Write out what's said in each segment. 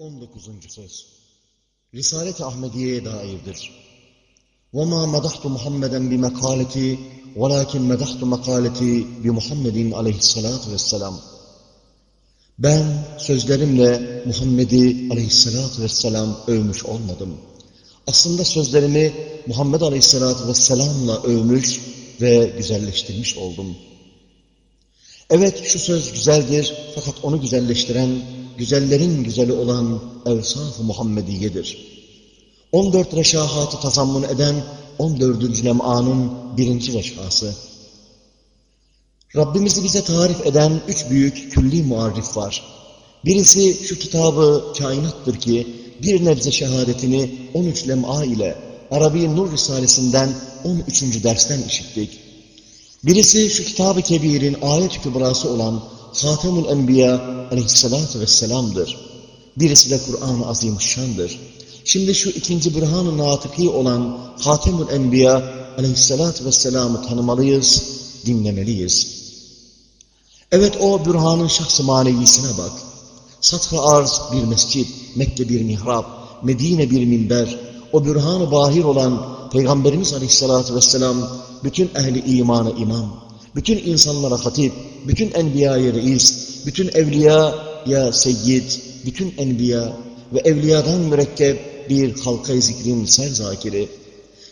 19. söz Risalet-i Ahmediye'ye dairdir. وَمَا مَدَحْتُ مُحَمَّدًا بِمَقَالَتِي وَلَكِنْ مَدَحْتُ مَقَالَتِي بِمُحَمَّدٍ aleyhissalatu vesselam. Ben sözlerimle Muhammed'i aleyhissalatu vesselam övmüş olmadım. Aslında sözlerimi Muhammed aleyhissalatu vesselamla övmüş ve güzelleştirmiş oldum. Evet şu söz güzeldir fakat onu güzelleştiren güzellerin güzeli olan Evsaf-ı Muhammediye'dir. 14 reşahatı tazammun eden 14. lem'anın birinci reşhası. Rabbimizi bize tarif eden üç büyük külli muarrif var. Birisi şu kitabı kainattır ki bir nebze şehadetini 13 lem'a ile Arabi Nur Risalesinden 13. dersten işittik. Birisi şu kitab-ı kebirin ayet-i kübrası olan Hatemül Enbiya aleyhissalatu vesselam'dır. Birisi de Kur'an-ı Azimüşşan'dır. Şimdi şu ikinci bürhan-ı natıki olan Hatemül Enbiya aleyhissalatu vesselam'ı tanımalıyız, dinlemeliyiz. Evet o bürhanın şahs-ı manevisine bak. Sath-ı arz bir mescit, Mekke bir mihrap, Medine bir minber, o bürhan-ı bahir olan Peygamberimiz aleyhissalatu vesselam bütün ehli imana imam, bütün insanlara hatip, bütün enbiyaya reis, bütün evliya ya seyyid, bütün enbiya ve evliyadan mürekkep bir halka zikrin serzakiri,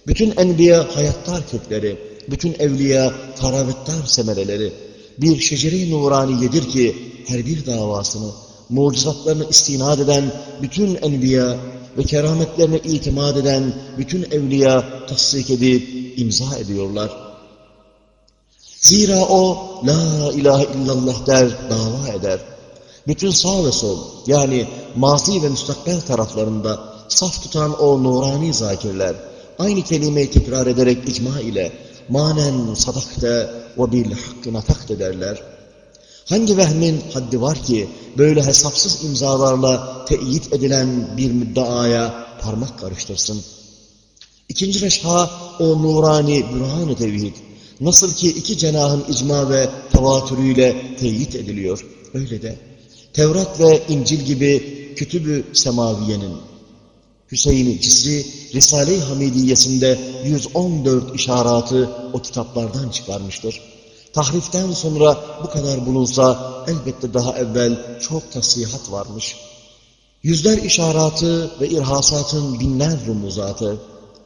bütün enbiya hayattar kökleri, bütün evliya taravettar semereleri, bir şecere-i nuraniyedir ki her bir davasını, mucizatlarını istinad eden bütün enbiya ve kerametlerine itimat eden bütün evliya tasdik edip imza ediyorlar. Zira o la ilahe illallah der, dava eder. Bütün sağ ve sol yani mazi ve müstakbel taraflarında saf tutan o nurani zakirler aynı kelimeyi tekrar ederek icma ile manen sadakte ve bil hakkı natakt ederler. Hangi vehmin haddi var ki böyle hesapsız imzalarla teyit edilen bir müddaaya parmak karıştırsın? İkinci reşha o nurani bürhan-ı tevhid. Nasıl ki iki cenahın icma ve tevatürüyle teyit ediliyor. Öyle de Tevrat ve İncil gibi kütübü semaviyenin Hüseyin-i Cisri Risale-i Hamidiyesinde 114 işaratı o kitaplardan çıkarmıştır. Tahriften sonra bu kadar bulunsa elbette daha evvel çok tasihat varmış. Yüzler işaratı ve irhasatın binler rumuzatı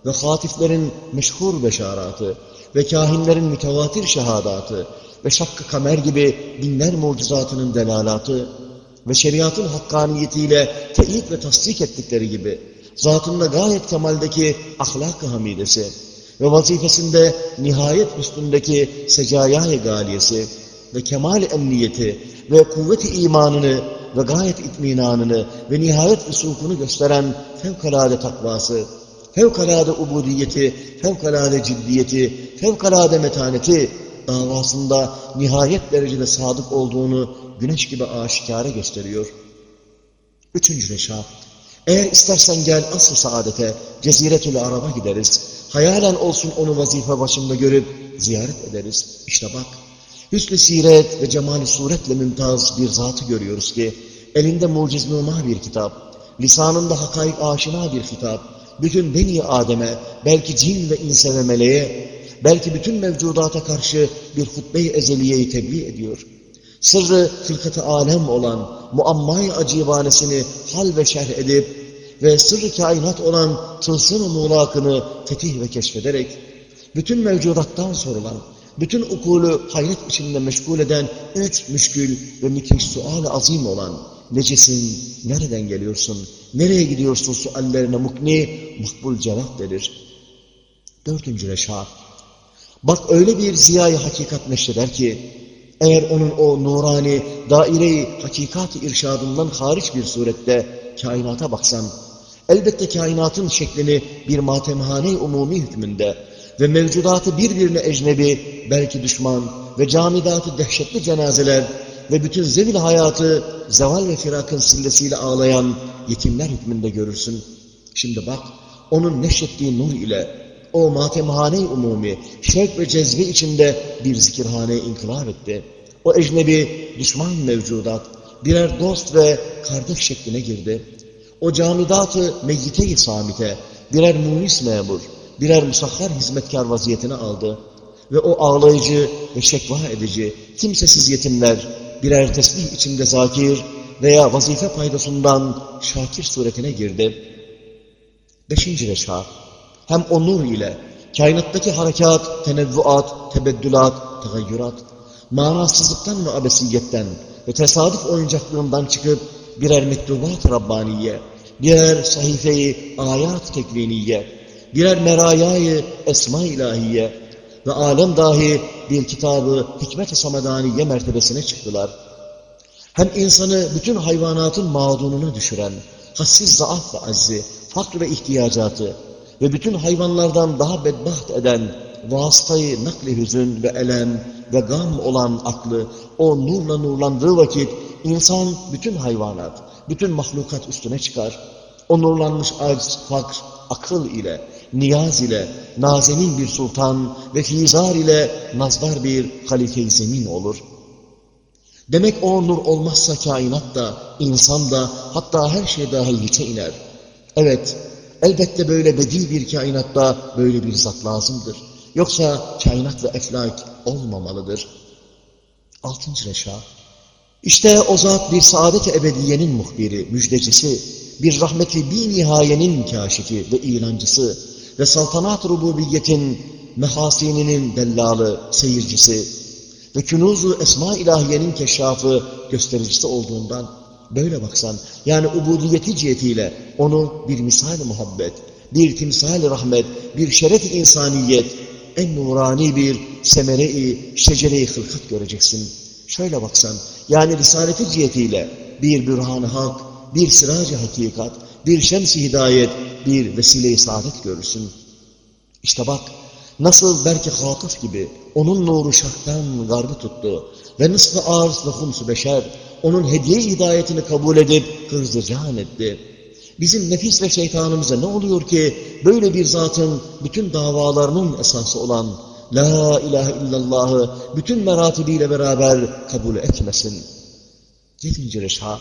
ve hatiflerin meşhur beşaratı ve kahinlerin mütevatir şehadatı ve şakkı kamer gibi binler mucizatının delalatı ve şeriatın hakkaniyetiyle teyit ve tasdik ettikleri gibi zatında gayet kemaldeki ahlak-ı hamidesi ve vazifesinde nihayet üstündeki secayay galiyesi ve kemal emniyeti ve kuvveti imanını ve gayet itminanını ve nihayet vüsukunu gösteren fevkalade takvası, fevkalade ubudiyeti, fevkalade ciddiyeti, fevkalade metaneti davasında nihayet derecede sadık olduğunu güneş gibi aşikare gösteriyor. Üçüncü reşa, eğer istersen gel asr saadete, ceziretül araba gideriz. Hayalen olsun onu vazife başında görüp ziyaret ederiz. İşte bak, hüsnü siret ve cemali suretle mümtaz bir zatı görüyoruz ki, elinde muciz bir kitap, lisanında hakaik aşina bir hitap, bütün beni Adem'e, belki cin ve inse ve meleğe, belki bütün mevcudata karşı bir hutbe-i ezeliyeyi tebliğ ediyor. Sırrı hılkatı alem olan muammay acibanesini hal ve şerh edip ve sırrı kainat olan tılsım-ı muğlakını fetih ve keşfederek, bütün mevcudattan sorulan, bütün ukulu hayret içinde meşgul eden üç müşkül ve müthiş sual-ı azim olan, necesin, nereden geliyorsun, nereye gidiyorsun suallerine mukni, makbul cevap verir. Dördüncü reşa, bak öyle bir ziyayı hakikat neşreder ki, eğer onun o nurani, daire-i hakikat-ı irşadından hariç bir surette kainata baksan, elbette kainatın şeklini bir matemhane umumi hükmünde ve mevcudatı birbirine ecnebi, belki düşman ve camidatı dehşetli cenazeler ve bütün zevil hayatı zeval ve firakın sillesiyle ağlayan yetimler hükmünde görürsün. Şimdi bak, onun neşettiği nur ile o matemhane umumi, şevk ve cezbe içinde bir zikirhane inkılap etti. O ecnebi düşman mevcudat birer dost ve kardeş şekline girdi. o camidat-ı meyyite-i samite birer munis memur, birer musahhar hizmetkar vaziyetine aldı. Ve o ağlayıcı ve şekva edici, kimsesiz yetimler birer tesbih içinde zakir veya vazife paydasından şakir suretine girdi. Beşinci reşa, hem o nur ile kainattaki harekat, tenevvuat, tebeddülat, tegayyürat, manasızlıktan ve abesiyetten ve tesadüf oyuncaklığından çıkıp birer mektubat Rabbaniye, birer sahife-i ayat tekviniye, birer merayayı esma ilahiye ve alem dahi bir kitabı hikmet-i samedaniye mertebesine çıktılar. Hem insanı bütün hayvanatın mağdununa düşüren, hassiz zaaf ve azzi, fakr ve ihtiyacatı ve bütün hayvanlardan daha bedbaht eden vasıtayı nakli hüzün ve elem ve gam olan aklı o nurla nurlandığı vakit insan bütün hayvanat, bütün mahlukat üstüne çıkar. O nurlanmış acz, fakr, akıl ile, niyaz ile, nazenin bir sultan ve fizar ile nazdar bir halife-i zemin olur. Demek o nur olmazsa kainat da, insan da, hatta her şey dahi hiçe iner. Evet, elbette böyle bedi bir kainatta böyle bir zat lazımdır. Yoksa kainat ve eflak olmamalıdır. Altıncı reşa. İşte o zat bir saadet-i ebediyenin muhbiri, müjdecisi, bir rahmeti bir nihayenin kaşifi ve ilancısı ve saltanat rububiyetin mehasininin dellalı, seyircisi ve künuzu esma ilahiyenin keşrafı, göstericisi olduğundan böyle baksan, yani ubudiyeti cihetiyle onu bir misal muhabbet, bir timsal rahmet, bir şeref-i insaniyet, en nurani bir semere-i, şecere-i hılkat göreceksin. Şöyle baksan, yani risaleti cihetiyle bir bürhan-ı hak, bir siracı hakikat, bir şems-i hidayet, bir vesile-i saadet görürsün. İşte bak, nasıl belki hatıf gibi onun nuru şahtan garbı tuttu ve nısf-ı arz ve hums beşer onun hediye hidayetini kabul edip hırzı can etti. Bizim nefis ve şeytanımıza ne oluyor ki böyle bir zatın bütün davalarının esası olan La ilahe illallah'ı bütün meratibiyle beraber kabul etmesin. Yedinci reşha.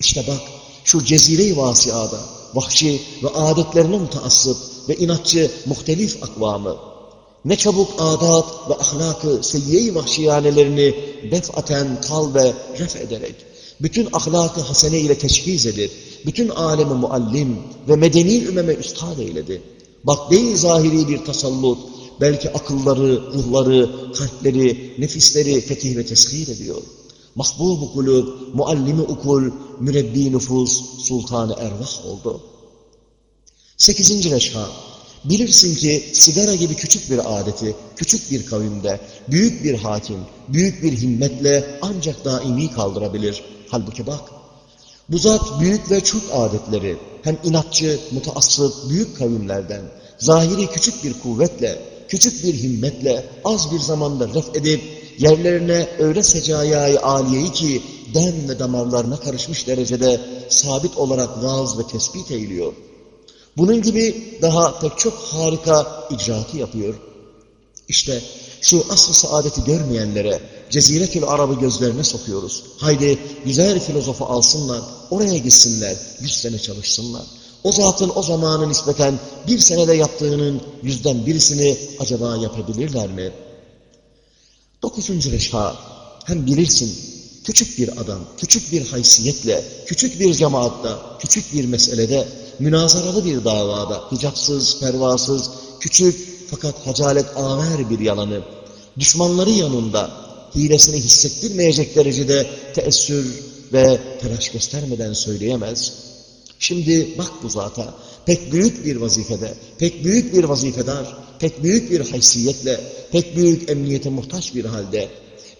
İşte bak şu cezire-i vasiada vahşi ve adetlerine mutaassıp ve inatçı muhtelif akvamı ne çabuk adat ve ahlakı seyyiye-i vahşiyanelerini defaten kal ve ref ederek bütün ahlakı hasene ile teşhiz edip bütün alemi muallim ve medeni ümeme üstad eyledi. Bak değil zahiri bir tasallut, belki akılları, ruhları, kalpleri, nefisleri fetih ve teshir ediyor. Mahbub-u kulub, muallimi ukul, mürebbi nüfus, sultanı ervah oldu. Sekizinci reşha, bilirsin ki sigara gibi küçük bir adeti, küçük bir kavimde, büyük bir hakim, büyük bir himmetle ancak daimi kaldırabilir. Halbuki bak, bu zat büyük ve çok adetleri, hem inatçı, mutaassıp, büyük kavimlerden, zahiri küçük bir kuvvetle, küçük bir himmetle, az bir zamanda ref edip, yerlerine öyle secayayı aliyeyi ki, den ve damarlarına karışmış derecede sabit olarak vaaz ve tespit eğiliyor. Bunun gibi daha pek çok harika icraatı yapıyor. İşte şu asıl saadeti görmeyenlere Ceziretül Arab'ı gözlerine sokuyoruz. Haydi güzel filozofu alsınlar, oraya gitsinler, yüz sene çalışsınlar. O zatın o zamanı nispeten bir senede yaptığının yüzden birisini acaba yapabilirler mi? Dokuzuncu reşha, hem bilirsin, küçük bir adam, küçük bir haysiyetle, küçük bir cemaatta, küçük bir meselede, münazaralı bir davada, hicapsız, pervasız, küçük fakat hacalet aver bir yalanı, düşmanları yanında hilesini hissettirmeyecek derecede teessür ve telaş göstermeden söyleyemez. Şimdi bak bu zata, pek büyük bir vazifede, pek büyük bir vazifedar, pek büyük bir haysiyetle, pek büyük emniyete muhtaç bir halde,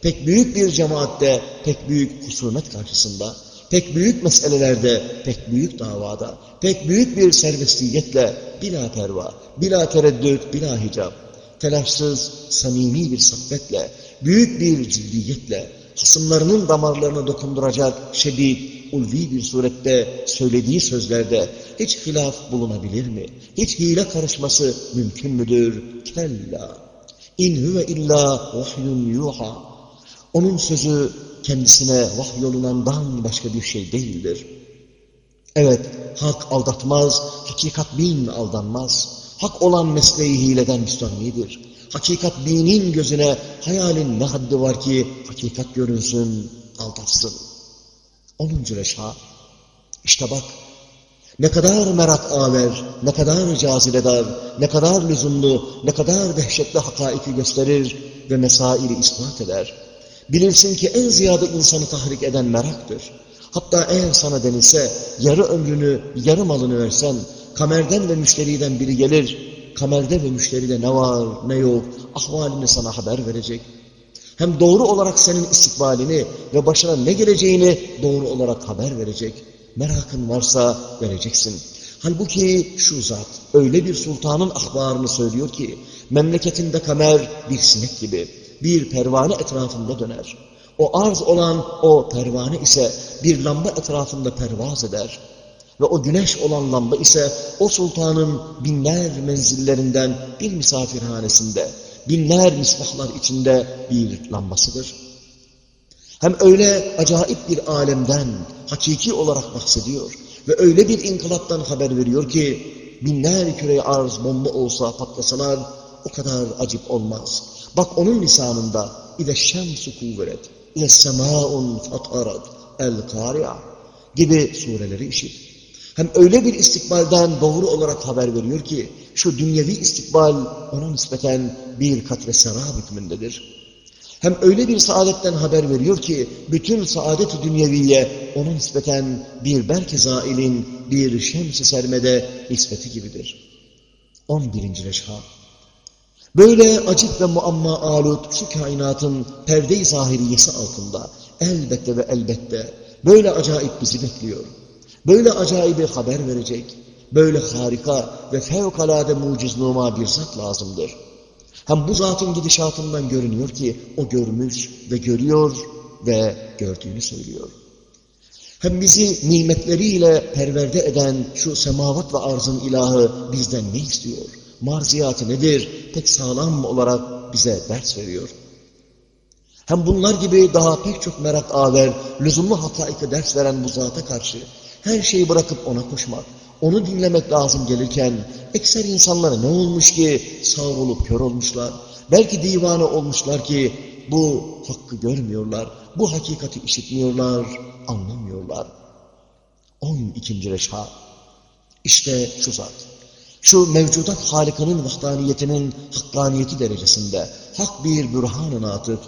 pek büyük bir cemaatte, pek büyük husumet karşısında, pek büyük meselelerde, pek büyük davada, pek büyük bir serbestiyetle, bila perva, bila tereddüt, bila hicap, telaşsız, samimi bir saffetle, büyük bir ciddiyetle, hasımlarının damarlarını dokunduracak şedid, ulvi bir surette söylediği sözlerde hiç hilaf bulunabilir mi? Hiç hile karışması mümkün müdür? Kella. İn huve illa vahyun yuha. Onun sözü kendisine vahyolunandan başka bir şey değildir. Evet, hak aldatmaz, hakikat bin aldanmaz. Hak olan mesleği hileden müstahnidir. Hakikat binin gözüne hayalin ne haddi var ki hakikat görünsün, aldatsın. Onuncu reşha. İşte bak, ne kadar merak aver, ne kadar cazibedar, ne kadar lüzumlu, ne kadar dehşetli hakaiki gösterir ve mesaili ispat eder. Bilirsin ki en ziyade insanı tahrik eden meraktır. Hatta eğer sana denilse yarı ömrünü, yarı malını versen, kamerden ve müşteriden biri gelir, kamerde ve müşteride ne var ne yok ahvalini sana haber verecek. Hem doğru olarak senin istikbalini ve başına ne geleceğini doğru olarak haber verecek. Merakın varsa vereceksin. Halbuki şu zat öyle bir sultanın ahbarını söylüyor ki memleketinde kamer bir sinek gibi bir pervane etrafında döner. O arz olan o pervane ise bir lamba etrafında pervaz eder. Ve o güneş olan lamba ise o sultanın binler menzillerinden bir misafirhanesinde, binler misbahlar içinde bir lambasıdır. Hem öyle acayip bir alemden hakiki olarak bahsediyor ve öyle bir inkılaptan haber veriyor ki binler küre arz bomba olsa patlasalar o kadar acip olmaz. Bak onun lisanında İde şemsu kuvveret, İde semâun fatarat, el kâri'a gibi sureleri işit. Hem öyle bir istikbalden doğru olarak haber veriyor ki şu dünyevi istikbal ona nispeten bir katre serab hükmündedir. Hem öyle bir saadetten haber veriyor ki bütün saadet-i dünyeviye ona nispeten bir berk zailin bir şems-i sermede nispeti gibidir. 11. Reşha Böyle acip ve muamma alut şu kainatın perde-i zahiriyesi altında elbette ve elbette böyle acayip bizi bekliyor. Böyle acayibi haber verecek, böyle harika ve fevkalade mucizluma bir zat lazımdır. Hem bu zatın gidişatından görünüyor ki o görmüş ve görüyor ve gördüğünü söylüyor. Hem bizi nimetleriyle perverde eden şu semavat ve arzın ilahı bizden ne istiyor? Marziyatı nedir? Tek sağlam olarak bize ders veriyor. Hem bunlar gibi daha pek çok merak aver, lüzumlu hakaike ders veren bu zata karşı her şeyi bırakıp ona koşmak, onu dinlemek lazım gelirken ekser insanlara ne olmuş ki sağ olup kör olmuşlar, belki divane olmuşlar ki bu hakkı görmüyorlar, bu hakikati işitmiyorlar, anlamıyorlar. 12. Reşha İşte şu zat, şu mevcudat Halika'nın vahdaniyetinin hakkaniyeti derecesinde hak bir bürhan-ı natık,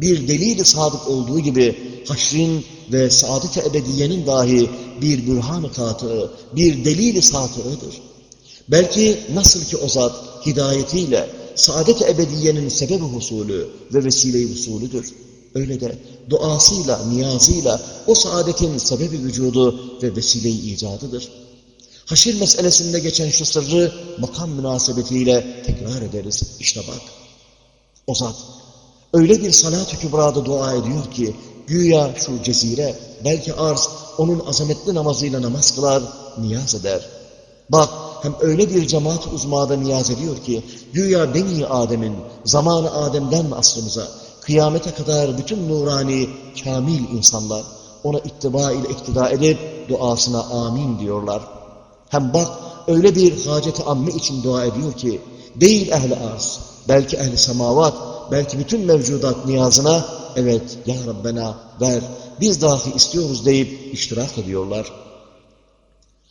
bir delil-i sadık olduğu gibi haşrin ve saadet-i ebediyenin dahi bir bürhan-ı katığı, bir delil-i satığıdır. Belki nasıl ki o zat hidayetiyle saadet-i ebediyenin sebebi husulü ve vesile-i husulüdür. Öyle de duasıyla, niyazıyla o saadetin sebebi vücudu ve vesile-i icadıdır. Haşir meselesinde geçen şu sırrı makam münasebetiyle tekrar ederiz. İşte bak, o zat öyle bir salat-ı kübrada dua ediyor ki Güya şu cezire, belki arz onun azametli namazıyla namaz kılar, niyaz eder. Bak hem öyle bir cemaat uzmada niyaz ediyor ki, güya Beni Adem'in, zamanı Adem'den aslımıza, kıyamete kadar bütün nurani, kamil insanlar ona ittiba ile iktida edip duasına amin diyorlar. Hem bak öyle bir haceti amme için dua ediyor ki, değil ehli arz, belki ehli semavat, belki bütün mevcudat niyazına evet ya Rabbena ver, biz dahi istiyoruz deyip iştirak ediyorlar.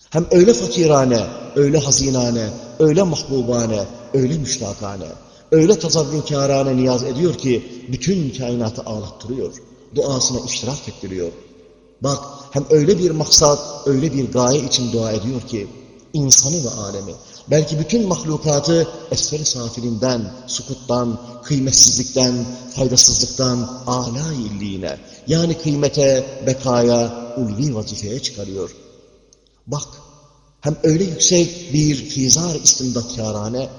Hem öyle fakirane, öyle hazinane, öyle mahbubane, öyle müştakane, öyle tazarrukârane niyaz ediyor ki bütün kainatı ağlattırıyor, duasına iştirak ettiriyor. Bak hem öyle bir maksat, öyle bir gaye için dua ediyor ki insanı ve alemi, belki bütün mahlukatı esferi safilinden, sukuttan, kıymetsizlikten, faydasızlıktan âlâ illiğine, yani kıymete, bekaya, ulvi vazifeye çıkarıyor. Bak, hem öyle yüksek bir fizar istimdatkârane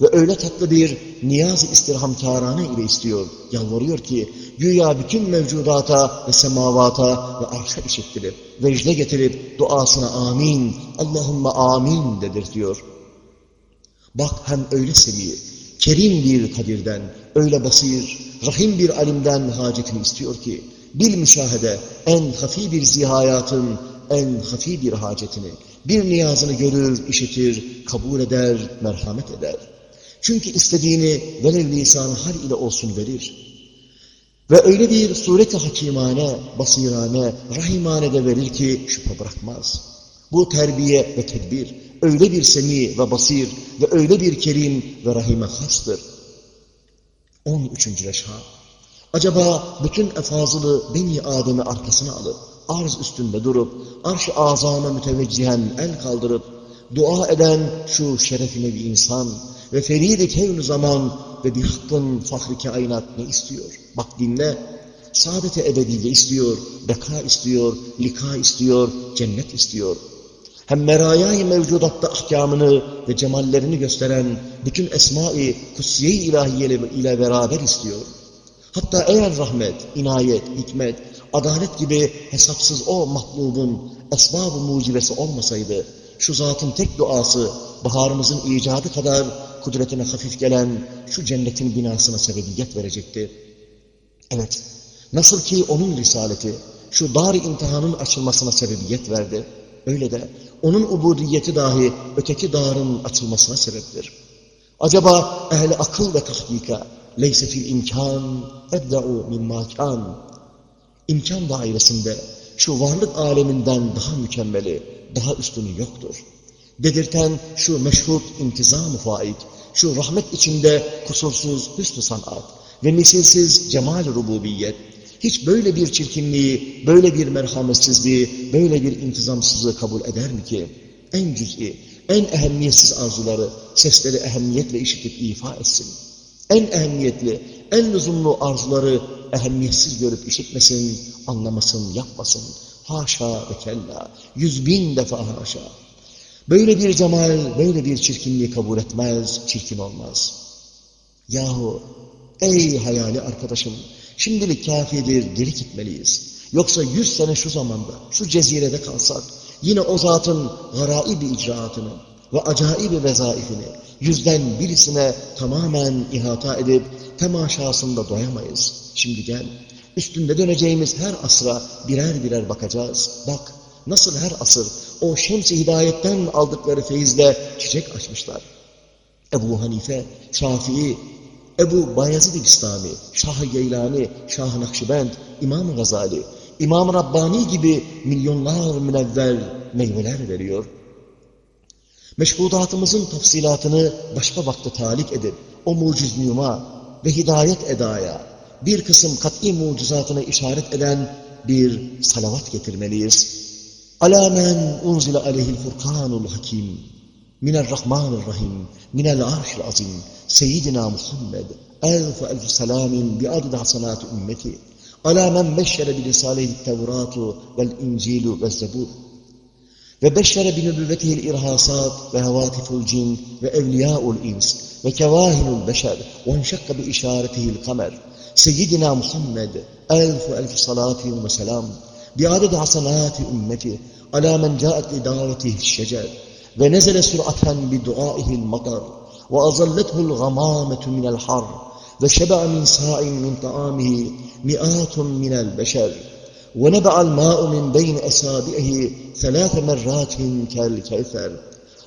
ve öyle tatlı bir niyaz-ı istirhamkârane ile istiyor, yalvarıyor ki, güya bütün mevcudata ve semavata ve arşa işittirip, vecde getirip duasına amin, Allahümme amin dedirtiyor. Bak hem öyle seviye, kerim bir kadirden, öyle basir, rahim bir alimden hacetini istiyor ki, bil müşahede en hafi bir zihayatın en hafi bir hacetini, bir niyazını görür, işitir, kabul eder, merhamet eder. Çünkü istediğini velev lisan hal ile olsun verir. Ve öyle bir sureti hakimane, basirane, rahimane de verir ki şüphe bırakmaz. Bu terbiye ve tedbir öyle bir semi ve basir ve öyle bir kerim ve rahime hastır. 13. reşha. Acaba bütün efazılı Beni Adem'i arkasına alıp, arz üstünde durup, arş-ı azama müteveccihen el kaldırıp, dua eden şu şerefine bir insan ve feridi kevn zaman ve bir hakkın fahri kainat ne istiyor? Bak dinle, saadeti ebediye istiyor, beka istiyor, lika istiyor, cennet istiyor. Hem merayay mevcudatta ahkamını ve cemallerini gösteren bütün esma-i kutsiye-i ilahiye ile beraber istiyor. Hatta eğer rahmet, inayet, hikmet, adalet gibi hesapsız o mahlubun esbab-ı mucibesi olmasaydı, şu zatın tek duası, baharımızın icadı kadar kudretine hafif gelen şu cennetin binasına sebebiyet verecekti. Evet, nasıl ki onun risaleti, şu dar imtihanın açılmasına sebebiyet verdi, öyle de onun ubudiyeti dahi öteki darın açılmasına sebeptir. Acaba ehli akıl ve tahkika, leyse fil imkan, edda'u min makan, imkan dairesinde şu varlık aleminden daha mükemmeli, daha üstünü yoktur. Dedirten şu meşhut intizam-ı faik, şu rahmet içinde kusursuz hüsnü sanat ve misilsiz cemal rububiyet, hiç böyle bir çirkinliği, böyle bir merhametsizliği, böyle bir intizamsızlığı kabul eder mi ki? En cüz'i, en ehemmiyetsiz arzuları, sesleri ehemmiyetle işitip ifa etsin. En ehemmiyetli, en lüzumlu arzuları ehemmiyetsiz görüp işitmesin, anlamasın, yapmasın. Haşa ve kella, yüz bin defa haşa. Böyle bir cemal, böyle bir çirkinliği kabul etmez, çirkin olmaz. Yahu, ey hayali arkadaşım, şimdilik kafidir, geri gitmeliyiz. Yoksa yüz sene şu zamanda, şu cezirede kalsak, yine o zatın garaibi icraatını ve acaibi vezaifini yüzden birisine tamamen ihata edip temaşasında doyamayız. Şimdi gel, üstünde döneceğimiz her asra birer birer bakacağız. Bak, nasıl her asır o şems-i hidayetten aldıkları feyizle çiçek açmışlar. Ebu Hanife, Şafii, Ebu Bayezid-i Bistami, Şah-ı Geylani, Şah-ı Nakşibend, İmam-ı Gazali, İmam-ı Rabbani gibi milyonlar münevver meyveler veriyor. Meşhudatımızın tafsilatını başka vakte talik edip o muciz nüma ve hidayet edaya bir kısım kat'i mucizatını işaret eden bir salavat getirmeliyiz. Alâ men unzile aleyhil furkanul hakim من الرحمن الرحيم من العرش العظيم. سيدنا محمد ألف ألف سلام بأرض صلاة أمته على من بشر برساله التوراة والإنجيل والزبور. وبشر بنبوته الإرهاصات وهواتف الجن وأولياء الإنس وكواهن البشر وانشق بإشارته القمر. سيدنا محمد ألف ألف صلاة وسلام بعدد حسنات أمته على من جاءت لدعوته الشجر. ونزل سرعة بدعائه المطر وأظلته الغمامة من الحر وشبع من ساع من طعامه مئات من البشر ونبع الماء من بين أصابعه ثلاث مرات كالكوثر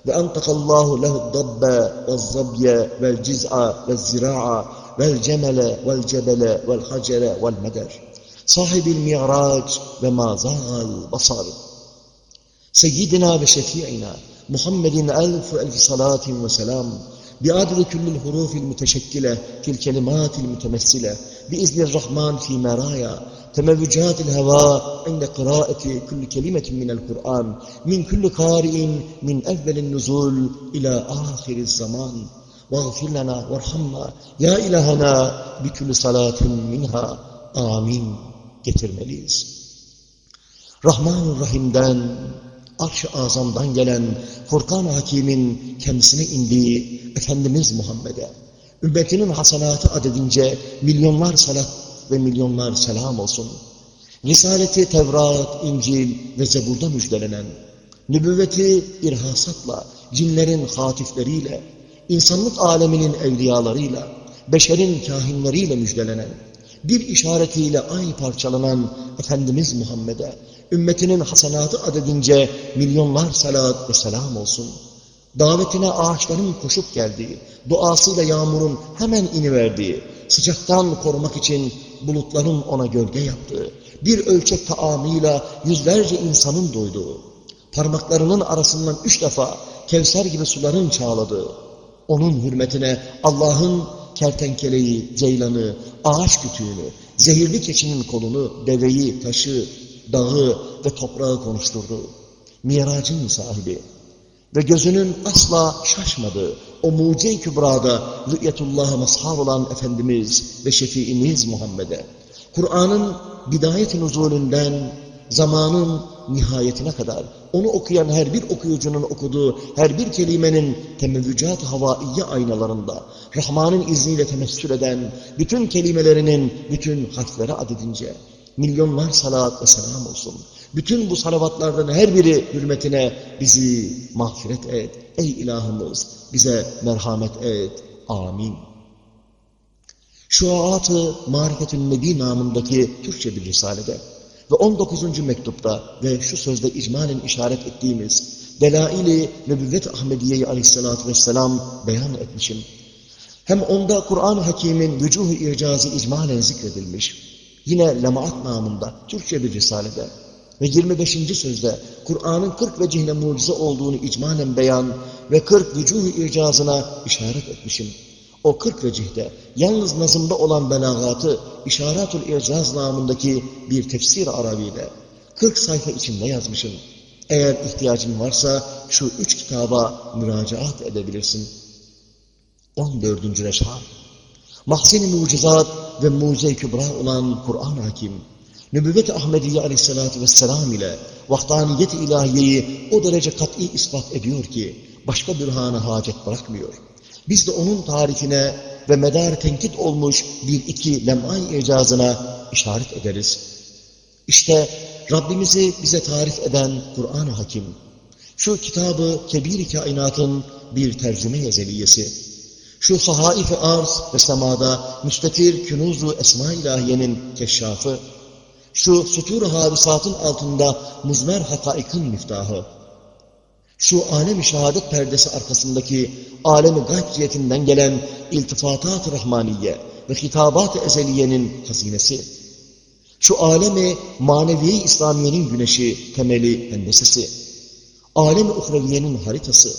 وأنطق الله له الضب والظبي والجزع والزراع والجمل والجبل والحجر والمدر sahibil mi'rac ve mazal basar. Seyyidina ve محمد ألف ألف صلاة وسلام بعدد كل الحروف المتشكلة في الكلمات المتمثلة بإذن الرحمن في مرايا تموجات الهواء عند قراءة كل كلمة من القرآن من كل قارئ من أول النزول إلى آخر الزمان. واغفر لنا وارحمنا يا إلهنا بكل صلاة منها. آمين. amin getirmeliyiz. Rahman-ı Rahim'den Arş-ı Azam'dan gelen Furkan Hakim'in kendisine indiği Efendimiz Muhammed'e, ümmetinin hasanatı adedince milyonlar salat ve milyonlar selam olsun. Risaleti Tevrat, İncil ve Zebur'da müjdelenen, nübüvveti irhasatla, cinlerin hatifleriyle, insanlık aleminin evliyalarıyla, beşerin kahinleriyle müjdelenen, bir işaretiyle ay parçalanan Efendimiz Muhammed'e Ümmetinin hasenatı adedince milyonlar salat ve selam olsun. Davetine ağaçların koşup geldiği, duasıyla yağmurun hemen iniverdiği, sıcaktan korumak için bulutların ona gölge yaptığı, bir ölçek taamıyla yüzlerce insanın doyduğu, parmaklarının arasından üç defa Kevser gibi suların çağladığı, onun hürmetine Allah'ın kertenkeleyi, ceylanı, ağaç kütüğünü, zehirli keçinin kolunu, deveyi, taşı, dağı ve toprağı konuşturdu. Miracın sahibi ve gözünün asla şaşmadığı o mucize-i kübrada rü'yetullah'a mazhar olan Efendimiz ve şefiimiz Muhammed'e, Kur'an'ın bidayet-i zamanın nihayetine kadar onu okuyan her bir okuyucunun okuduğu her bir kelimenin temevvücat havaiye aynalarında Rahman'ın izniyle temessül eden bütün kelimelerinin bütün harfleri adedince milyonlar salat ve selam olsun. Bütün bu salavatlardan her biri hürmetine bizi mağfiret et. Ey ilahımız bize merhamet et. Amin. Şuaat-ı Marifetün Nebi namındaki Türkçe bir risalede ve 19. mektupta ve şu sözde icmalen işaret ettiğimiz Delail-i Nebüvvet Ahmediye-i aleyhissalatü vesselam beyan etmişim. Hem onda Kur'an-ı Hakim'in vücuh-u icazı icmalen zikredilmiş. Yine Lemaat namında Türkçe bir risalede ve 25. sözde Kur'an'ın 40 vecihine mucize olduğunu icmalen beyan ve 40 vücuh-u icazına işaret etmişim. O 40 vecihte yalnız nazımda olan belagatı İşaratul İcaz namındaki bir tefsir arabiyle 40 sayfa içinde yazmışım. Eğer ihtiyacın varsa şu üç kitaba müracaat edebilirsin. 14. Reşhan Mahsin-i Mucizat ve Mucize-i Kübra olan Kur'an Hakim, Nübüvvet-i Ahmediye aleyhissalatü vesselam ile vahdaniyet-i ilahiyeyi o derece kat'i ispat ediyor ki, başka bürhana hacet bırakmıyor. Biz de onun tarifine ve medar tenkit olmuş bir iki lem'ay icazına işaret ederiz. İşte Rabbimizi bize tarif eden Kur'an-ı Hakim, şu kitabı kebir kainatın bir tercüme ezeliyesi, şu sahaif-i arz ve semada müstetir künuzu esma ilahiyenin keşşafı, şu sutur hadisatın altında muzmer hakaikın miftahı, şu alem-i şehadet perdesi arkasındaki alemi gayb cihetinden gelen iltifatat-ı rahmaniye ve hitabat-ı ezeliyenin hazinesi, şu alemi manevi İslamiyenin güneşi, temeli, hendesesi, alemi uhreviyenin haritası,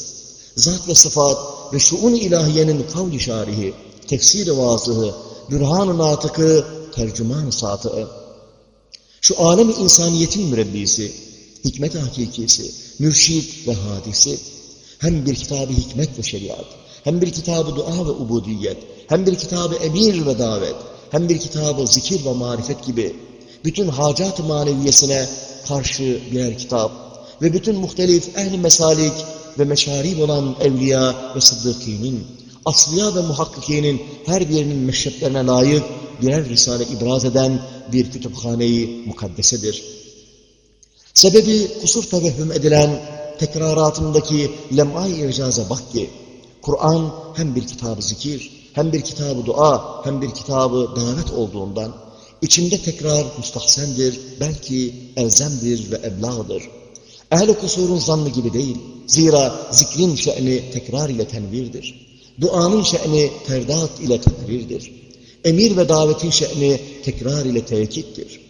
zat ve sıfat ve şuun-i ilahiyenin kavli şarihi, tefsir-i vazıhı, bürhan-ı natıkı, tercüman-ı satığı, şu alemi insaniyetin mürebbisi, hikmet-i hakikisi, mürşid ve hadisi, hem bir kitabı hikmet ve şeriat, hem bir kitabı dua ve ubudiyet, hem bir kitabı emir ve davet, hem bir kitabı zikir ve marifet gibi bütün hacat-ı maneviyesine karşı birer kitap ve bütün muhtelif ehli mesalik ve meşarib olan evliya ve sıddıkinin, asliya ve muhakkikinin her birinin meşreplerine layık birer risale ibraz eden bir kütüphaneyi mukaddesedir. Sebebi kusur tevehhüm edilen tekraratındaki lem'ay icaza bak ki, Kur'an hem bir kitabı zikir, hem bir kitabı dua, hem bir kitabı davet olduğundan, içinde tekrar müstahsendir, belki elzemdir ve eblağdır. Ehl-i kusurun zannı gibi değil. Zira zikrin şe'ni tekrar ile tenvirdir. Duanın şe'ni terdat ile takrirdir. Emir ve davetin şe'ni tekrar ile tekittir.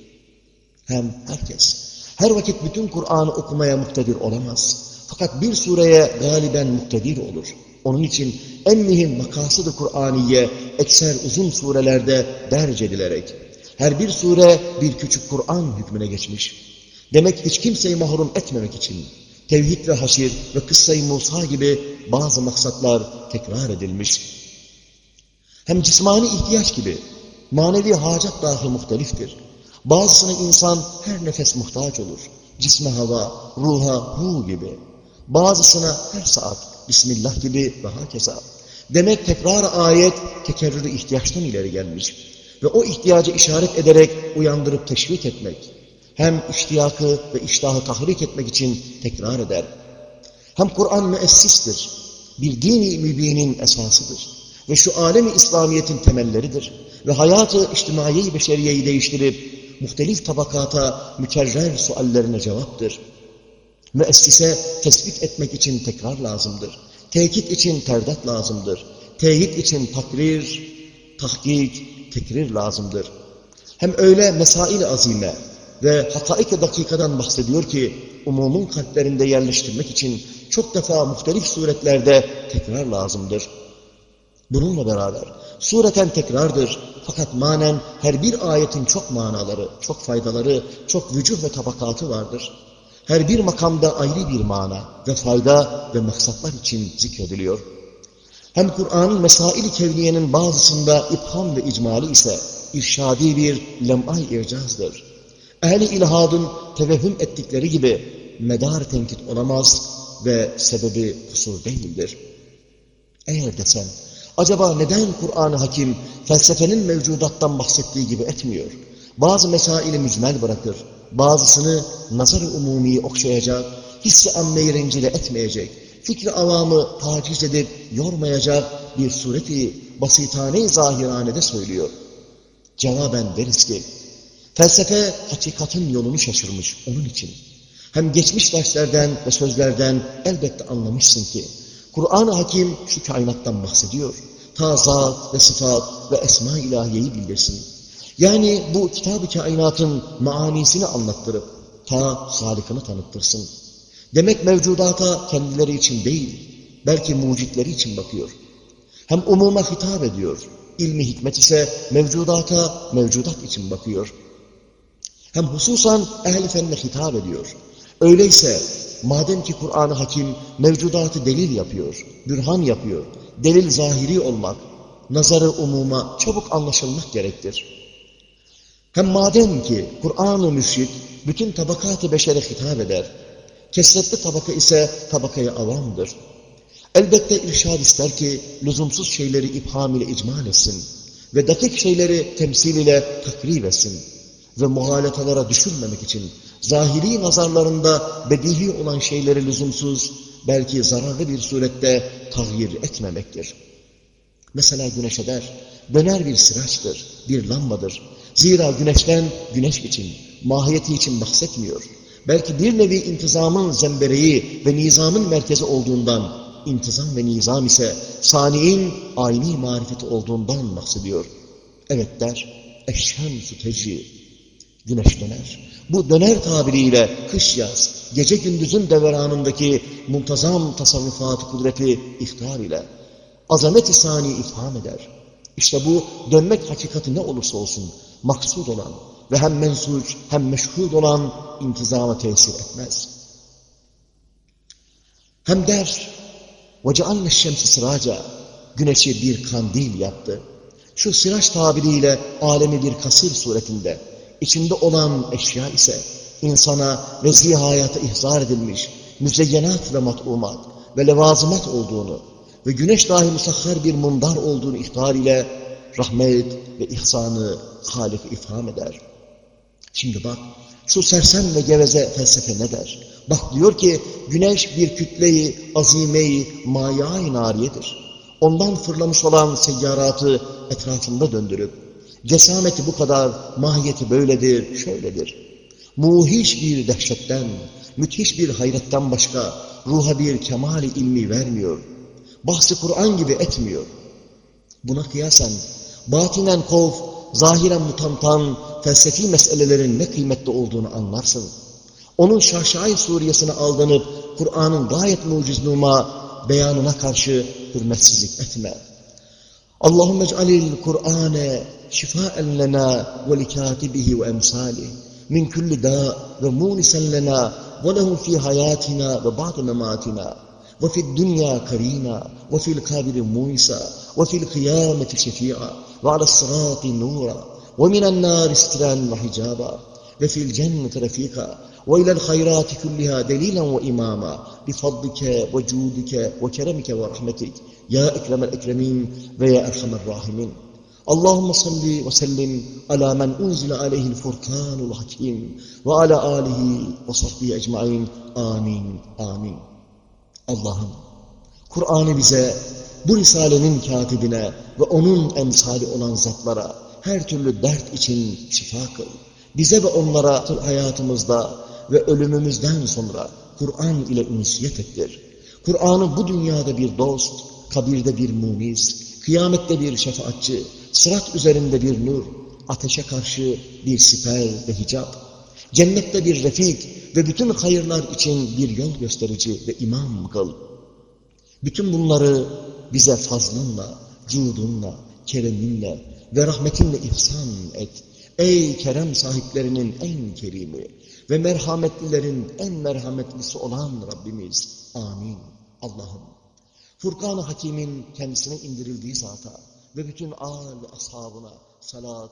Hem herkes, her vakit bütün Kur'an'ı okumaya muktedir olamaz. Fakat bir sureye galiben muktedir olur. Onun için en mühim makasıdı Kur'aniye ekser uzun surelerde derc edilerek. Her bir sure bir küçük Kur'an hükmüne geçmiş. Demek hiç kimseyi mahrum etmemek için tevhid ve haşir ve kıssayı Musa gibi bazı maksatlar tekrar edilmiş. Hem cismani ihtiyaç gibi manevi hacat dahi muhteliftir. Bazısına insan her nefes muhtaç olur. Cisme hava, ruha ruh gibi. Bazısına her saat Bismillah gibi ve hakeza. Demek tekrar ayet tekerrürü ihtiyaçtan ileri gelmiş. Ve o ihtiyacı işaret ederek uyandırıp teşvik etmek. Hem iştiyakı ve iştahı tahrik etmek için tekrar eder. Hem Kur'an müessistir. Bir dini mübinin esasıdır. Ve şu alemi İslamiyet'in temelleridir. Ve hayatı içtimai beşeriyeyi değiştirip muhtelif tabakata mükerrer suallerine cevaptır. Müessise tespit etmek için tekrar lazımdır. Tekit için terdat lazımdır. Teyit için takrir, tahkik, tekrir lazımdır. Hem öyle mesail azime ve hakaik dakikadan bahsediyor ki umumun kalplerinde yerleştirmek için çok defa muhtelif suretlerde tekrar lazımdır. Bununla beraber sureten tekrardır fakat manen her bir ayetin çok manaları, çok faydaları, çok vücuh ve tabakatı vardır. Her bir makamda ayrı bir mana ve fayda ve maksatlar için zikrediliyor. Hem Kur'an'ın mesail-i kevniyenin bazısında itham ve icmali ise irşadi bir lem'ay ircazdır. Ehli ilhadın tevehhüm ettikleri gibi medar tenkit olamaz ve sebebi kusur değildir. Eğer desen, acaba neden Kur'an-ı Hakim felsefenin mevcudattan bahsettiği gibi etmiyor? Bazı mesaili mücmel bırakır, bazısını nazar-ı umumiyi okşayacak, hissi ammeyi rencide etmeyecek, fikri avamı taciz edip yormayacak bir sureti basitane-i zahiranede söylüyor. Cevaben deriz ki, felsefe hakikatin yolunu şaşırmış onun için. Hem geçmiş derslerden ve sözlerden elbette anlamışsın ki, Kur'an-ı Hakim şu kainattan bahsediyor. Ta zat ve sıfat ve esma ilahiyeyi bildirsin. Yani bu kitab-ı kainatın maanisini anlattırıp ta halikini tanıttırsın. Demek mevcudata kendileri için değil, belki mucitleri için bakıyor. Hem umuma hitap ediyor. İlmi hikmet ise mevcudata, mevcudat için bakıyor. Hem hususan ehli fenne hitap ediyor. Öyleyse madem ki Kur'an-ı Hakim mevcudatı delil yapıyor, bürhan yapıyor, delil zahiri olmak, nazarı umuma çabuk anlaşılmak gerektir. Hem madem ki Kur'an-ı Müşrik bütün tabakat-ı beşere hitap eder, kesretli tabaka ise tabakaya avamdır. Elbette irşad ister ki lüzumsuz şeyleri ibham ile icmal etsin ve dakik şeyleri temsil ile takrib etsin ve muhaletalara düşürmemek için zahiri nazarlarında bedihi olan şeyleri lüzumsuz, belki zararlı bir surette tahyir etmemektir. Mesela güneş eder, döner bir sıraçtır, bir lambadır. Zira güneşten güneş için, mahiyeti için bahsetmiyor. Belki bir nevi intizamın zembereği ve nizamın merkezi olduğundan, intizam ve nizam ise saniin aynı marifeti olduğundan bahsediyor. Evet der, eşhemsü tecri, güneş döner. Bu döner tabiriyle kış yaz, gece gündüzün devranındaki muntazam tasarrufat kudreti iftihar ile azamet-i sani ifham eder. İşte bu dönmek hakikati ne olursa olsun maksud olan ve hem mensuç hem meşhud olan intizama tesir etmez. Hem der, وَجَعَلْنَ الشَّمْسِ sıraca Güneşi bir kandil yaptı. Şu sıraç tabiriyle alemi bir kasır suretinde, içinde olan eşya ise insana ve zihayata ihzar edilmiş müzeyyenat ve mat'umat ve levazımat olduğunu ve güneş dahi musahhar bir mundar olduğunu ihtar ile rahmet ve ihsanı Halik ifham eder. Şimdi bak, şu sersem ve geveze felsefe ne der? Bak diyor ki, güneş bir kütleyi, azimeyi, maya-i nariyedir. Ondan fırlamış olan seyyaratı etrafında döndürüp, cesameti bu kadar, mahiyeti böyledir, şöyledir. Muhiş bir dehşetten, müthiş bir hayretten başka ruha bir kemali ilmi vermiyor. Bahsi Kur'an gibi etmiyor. Buna kıyasen batinen kov, zahiren mutantan, felsefi meselelerin ne kıymetli olduğunu anlarsın. Onun Şahşai Suriyesine aldanıp Kur'an'ın gayet mucizluma beyanına karşı hürmetsizlik etme. Allahümme ec'alil Kur'ane شفاء لنا ولكاتبه وأمثاله. من كل داء ومونسا لنا وله في حياتنا وبعض مماتنا. وفي الدنيا كريما وفي القابل مونسا وفي القيامة شفيعا وعلى الصراط نورا. ومن النار استران وحجابا. وفي الجنة رفيقا. وإلى الخيرات كلها دليلا وإماما. بفضلك وجودك وكرمك ورحمتك. يا أكرم الأكرمين ويا أرحم الراحمين. Allahümme salli ve sellim ala men unzile aleyhil furkanul hakim ve ala alihi ve sahbihi ecmain. Amin. Amin. Allah'ım Kur'an'ı bize, bu Risale'nin katibine ve onun emsali olan zatlara her türlü dert için şifa kıl. Bize ve onlara hayatımızda ve ölümümüzden sonra Kur'an ile ünsiyet ettir. Kur'an'ı bu dünyada bir dost, kabirde bir munis, kıyamette bir şefaatçi, sırat üzerinde bir nur, ateşe karşı bir siper ve hicap, cennette bir refik ve bütün hayırlar için bir yol gösterici ve imam kıl. Bütün bunları bize fazlınla, cudunla, kereminle ve rahmetinle ihsan et. Ey kerem sahiplerinin en kerimi ve merhametlilerin en merhametlisi olan Rabbimiz. Amin. Allah'ım. Furkan-ı Hakim'in kendisine indirildiği zata ve bütün âl ashabına salat